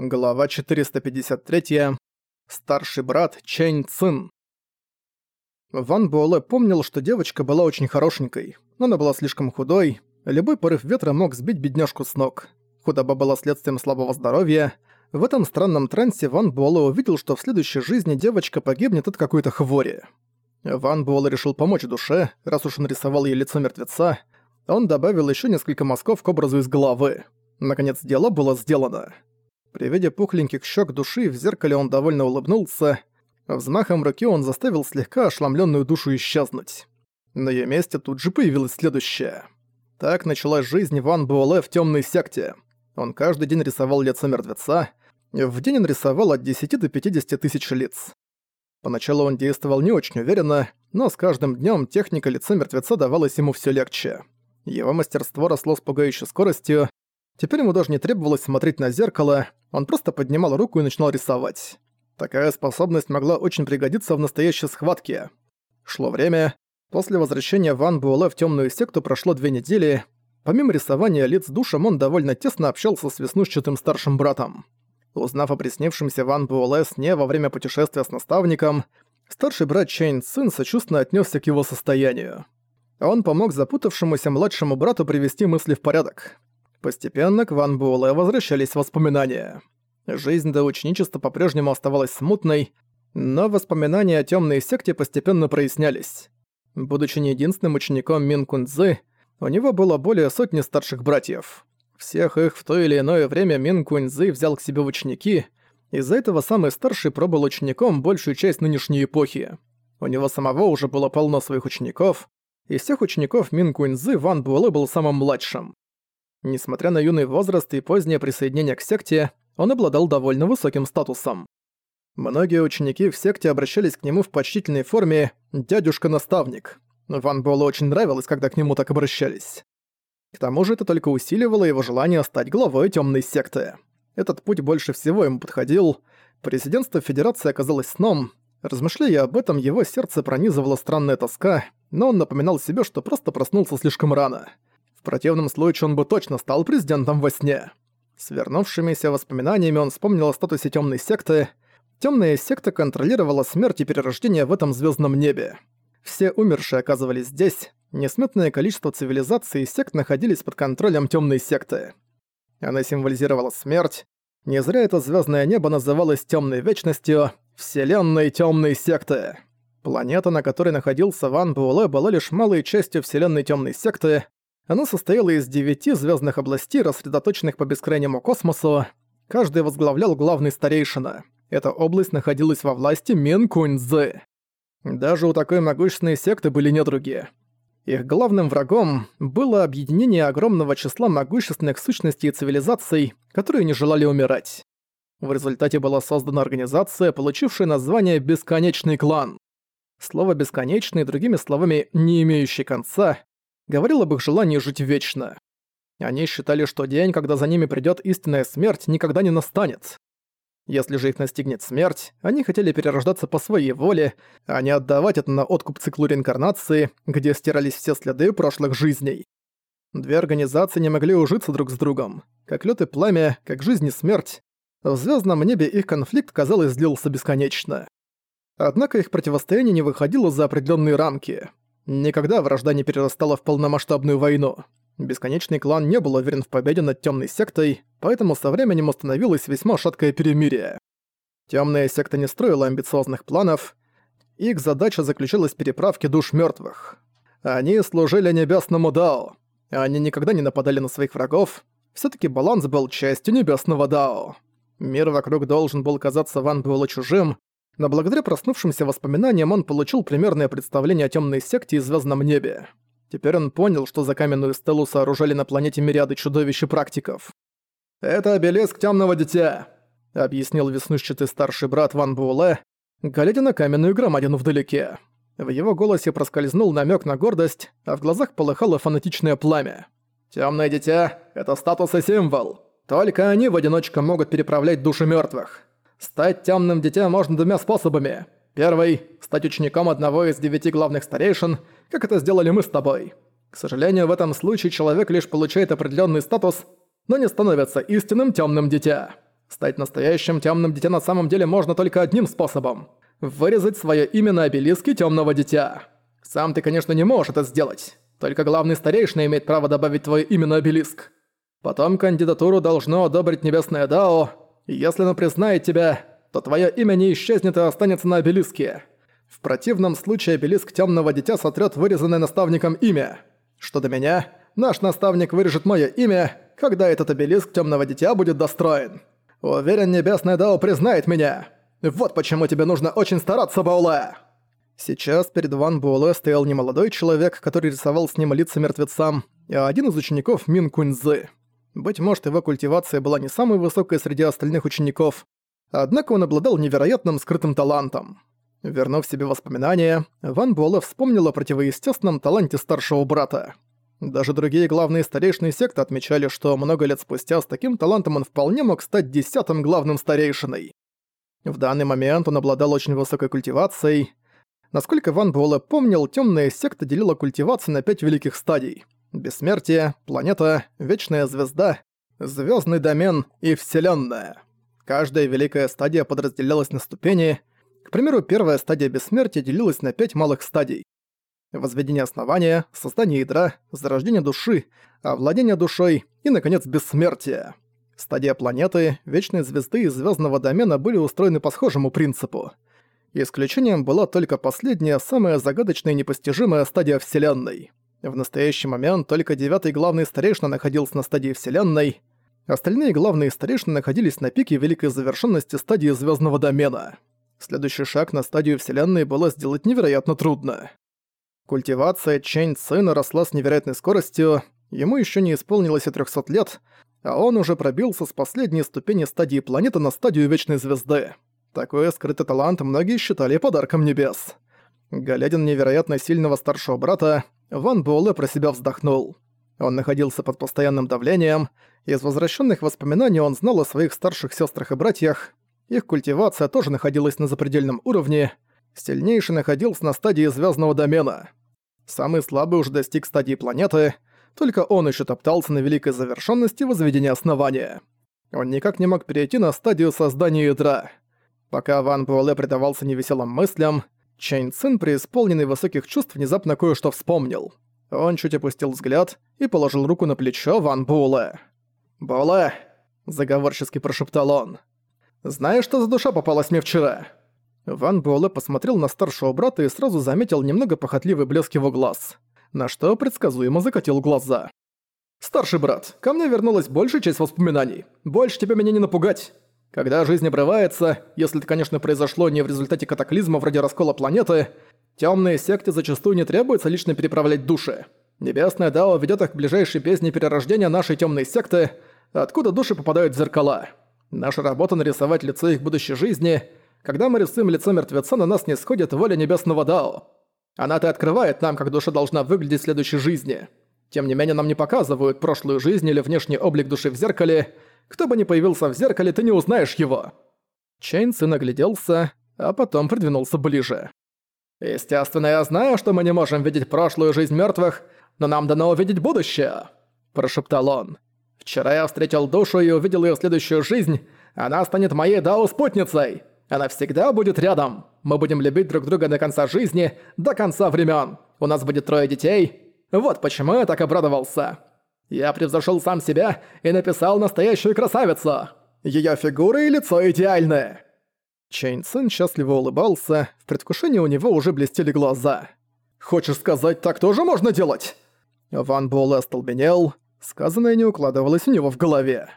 Глава 453. Старший брат Чэнь Цин. Ван Буэлэ помнил, что девочка была очень хорошенькой, но она была слишком худой, любой порыв ветра мог сбить бедняжку с ног. Худоба была следствием слабого здоровья. В этом странном трансе Ван Буэлэ увидел, что в следующей жизни девочка погибнет от какой-то хвори. Ван Буэлэ решил помочь душе, раз уж он рисовал ей лицо мертвеца. Он добавил еще несколько мазков к образу из головы. Наконец дело было сделано. При виде пухленьких щек души в зеркале он довольно улыбнулся. Взмахом руки он заставил слегка ошеломленную душу исчезнуть. На ее месте тут же появилось следующее. Так началась жизнь Ван Буэлэ в темной секте. Он каждый день рисовал лицо мертвеца. В день он рисовал от 10 до 50 тысяч лиц. Поначалу он действовал не очень уверенно, но с каждым днем техника лица мертвеца давалась ему все легче. Его мастерство росло с пугающей скоростью, Теперь ему даже не требовалось смотреть на зеркало, он просто поднимал руку и начинал рисовать. Такая способность могла очень пригодиться в настоящей схватке. Шло время. После возвращения Ван Буэлэ в темную секту прошло две недели. Помимо рисования лиц душем, он довольно тесно общался с веснушчатым старшим братом. Узнав о приснившемся Ван Буэлэ сне во время путешествия с наставником, старший брат Чейн Цин сочувственно отнесся к его состоянию. Он помог запутавшемуся младшему брату привести мысли в порядок. Постепенно к Ван Буэлэ возвращались воспоминания. Жизнь до ученичества по-прежнему оставалась смутной, но воспоминания о темной секте постепенно прояснялись. Будучи не единственным учеником Мин Кунцзы, у него было более сотни старших братьев. Всех их в то или иное время Мин Кунцзы взял к себе в ученики, из-за этого самый старший пробыл учеником большую часть нынешней эпохи. У него самого уже было полно своих учеников, из всех учеников Мин Кунцзы Ван Буэлэ был самым младшим. Несмотря на юный возраст и позднее присоединение к секте, он обладал довольно высоким статусом. Многие ученики в секте обращались к нему в почтительной форме «дядюшка-наставник». Ван Буэллу очень нравилось, когда к нему так обращались. К тому же это только усиливало его желание стать главой темной секты. Этот путь больше всего ему подходил. Президентство Федерации оказалось сном. Размышляя об этом, его сердце пронизывала странная тоска, но он напоминал себе, что просто проснулся слишком рано. Противном случае он бы точно стал президентом во сне. С вернувшимися воспоминаниями он вспомнил о статусе темной секты. Темная секта контролировала смерть и перерождение в этом звездном небе. Все умершие оказывались здесь, несметное количество цивилизаций и сект находились под контролем темной секты. Она символизировала смерть. Не зря это звездное небо называлось темной вечностью, вселенной темной секты. Планета, на которой находился Ван Буэлэ, была лишь малой частью вселенной темной секты, она состояла из девяти звездных областей, рассредоточенных по бескрайнему космосу. Каждый возглавлял главный старейшина. Эта область находилась во власти Мин Куньцзы. Даже у такой могущественной секты были недруги. Их главным врагом было объединение огромного числа могущественных сущностей и цивилизаций, которые не желали умирать. В результате была создана организация, получившая название «Бесконечный клан». Слово «бесконечный», другими словами, не имеющий конца, говорил об их желании жить вечно. Они считали, что день, когда за ними придёт истинная смерть, никогда не настанет. Если же их настигнет смерть, они хотели перерождаться по своей воле, а не отдавать это на откуп циклу реинкарнации, где стирались все следы прошлых жизней. Две организации не могли ужиться друг с другом. Как лёд и пламя, как жизнь и смерть. В звёздном небе их конфликт, казалось, длился бесконечно. Однако их противостояние не выходило за определённые рамки. Никогда вражда не перерастала в полномасштабную войну. Бесконечный клан не был уверен в победе над темной сектой, поэтому со временем установилось весьма шаткое перемирие. Темная секта не строила амбициозных планов, их задача заключалась в переправке душ мертвых. Они служили небесному Дао. Они никогда не нападали на своих врагов. все таки баланс был частью небесного Дао. Мир вокруг должен был казаться Ван Буэлло чужим, но благодаря проснувшимся воспоминаниям он получил примерное представление о темной секте и звездном небе. Теперь он понял, что за каменную стелу сооружали на планете мириады чудовищ и практиков. «Это обелиск темного дитя», — объяснил веснушчатый старший брат Ван Буэлэ, глядя на каменную громадину вдалеке. В его голосе проскользнул намек на гордость, а в глазах полыхало фанатичное пламя. Темное дитя — это статус и символ. Только они в одиночку могут переправлять души мертвых. Стать темным дитя можно двумя способами. Первый – стать учеником одного из девяти главных старейшин, как это сделали мы с тобой. К сожалению, в этом случае человек лишь получает определенный статус, но не становится истинным темным дитя. Стать настоящим темным дитя на самом деле можно только одним способом – вырезать свое имя на обелиске темного дитя. Сам ты, конечно, не можешь это сделать. Только главный старейшина имеет право добавить твое имя на обелиск. Потом кандидатуру должно одобрить Небесное Дао, если оно признает тебя, то твое имя не исчезнет и останется на обелиске. В противном случае обелиск темного дитя сотрет вырезанное наставником имя. Что до меня, наш наставник вырежет мое имя, когда этот обелиск темного дитя будет достроен. Уверен, Небесное Дао признает меня. Вот почему тебе нужно очень стараться, Бауле!» Сейчас перед Ван Буэлэ стоял немолодой человек, который рисовал с ним лица мертвецам, а один из учеников Мин Куньзы. Быть может, его культивация была не самой высокой среди остальных учеников, однако он обладал невероятным скрытым талантом. Вернув себе воспоминания, Ван Буэлэ вспомнил о противоестественном таланте старшего брата. Даже другие главные старейшины секты отмечали, что много лет спустя с таким талантом он вполне мог стать десятым главным старейшиной. В данный момент он обладал очень высокой культивацией, Насколько Ван Буэлэ помнил, темная секта делила культивацию на пять великих стадий. Бессмертие, планета, вечная звезда, звездный домен и вселенная. Каждая великая стадия подразделялась на ступени. К примеру, первая стадия бессмертия делилась на пять малых стадий. Возведение основания, создание ядра, зарождение души, овладение душой и, наконец, бессмертие. Стадия планеты, вечной звезды и звездного домена были устроены по схожему принципу – Исключением была только последняя, самая загадочная и непостижимая стадия Вселенной. В настоящий момент только девятый главный старейшина находился на стадии Вселенной, остальные главные старейшины находились на пике великой завершенности стадии звездного домена. Следующий шаг на стадию Вселенной было сделать невероятно трудно. Культивация Чэнь Цина росла с невероятной скоростью, ему еще не исполнилось и 300 лет, а он уже пробился с последней ступени стадии планеты на стадию Вечной Звезды. Такой скрытый талант многие считали подарком небес. Глядя на невероятно сильного старшего брата, Ван Буэлэ про себя вздохнул. Он находился под постоянным давлением, из возвращенных воспоминаний он знал о своих старших сестрах и братьях, их культивация тоже находилась на запредельном уровне, сильнейший находился на стадии звездного домена. Самый слабый уже достиг стадии планеты, только он еще топтался на великой завершенности возведения основания. Он никак не мог перейти на стадию создания ядра — Пока Ван Буэлэ предавался невеселым мыслям, Чэнь Цин, преисполненный высоких чувств, внезапно кое-что вспомнил. Он чуть опустил взгляд и положил руку на плечо Ван Буэлэ. «Буэлэ!» – заговорчески прошептал он. «Знаешь, что за душа попалась мне вчера?» Ван Буэлэ посмотрел на старшего брата и сразу заметил немного похотливый блеск его глаз, на что предсказуемо закатил глаза. «Старший брат, ко мне вернулась большая часть воспоминаний. Больше тебя меня не напугать. Когда жизнь обрывается, если это, конечно, произошло не в результате катаклизма вроде раскола планеты, темные секты зачастую не требуется лично переправлять души. Небесная Дао ведет их к ближайшей бездне перерождения нашей темной секты, откуда души попадают в зеркала. Наша работа нарисовать лицо их будущей жизни. Когда мы рисуем лицо мертвеца, на нас не сходит воля Небесного Дао. Она-то открывает нам, как душа должна выглядеть в следующей жизни. Тем не менее, нам не показывают прошлую жизнь или внешний облик души в зеркале – кто бы ни появился в зеркале, ты не узнаешь его». Чейнси нагляделся, а потом придвинулся ближе. «Естественно, я знаю, что мы не можем видеть прошлую жизнь мертвых, но нам дано увидеть будущее», – прошептал он. «Вчера я встретил душу и увидел ее следующую жизнь. Она станет моей Дао-спутницей. Она всегда будет рядом. Мы будем любить друг друга до конца жизни, до конца времен. У нас будет трое детей. Вот почему я так обрадовался. Я превзошел сам себя и написал настоящую красавицу. Ее фигура и лицо идеальны. Чейн Цин счастливо улыбался, в предвкушении у него уже блестели глаза. «Хочешь сказать, так тоже можно делать?» Ван Буэлэ остолбенел, сказанное не укладывалось у него в голове.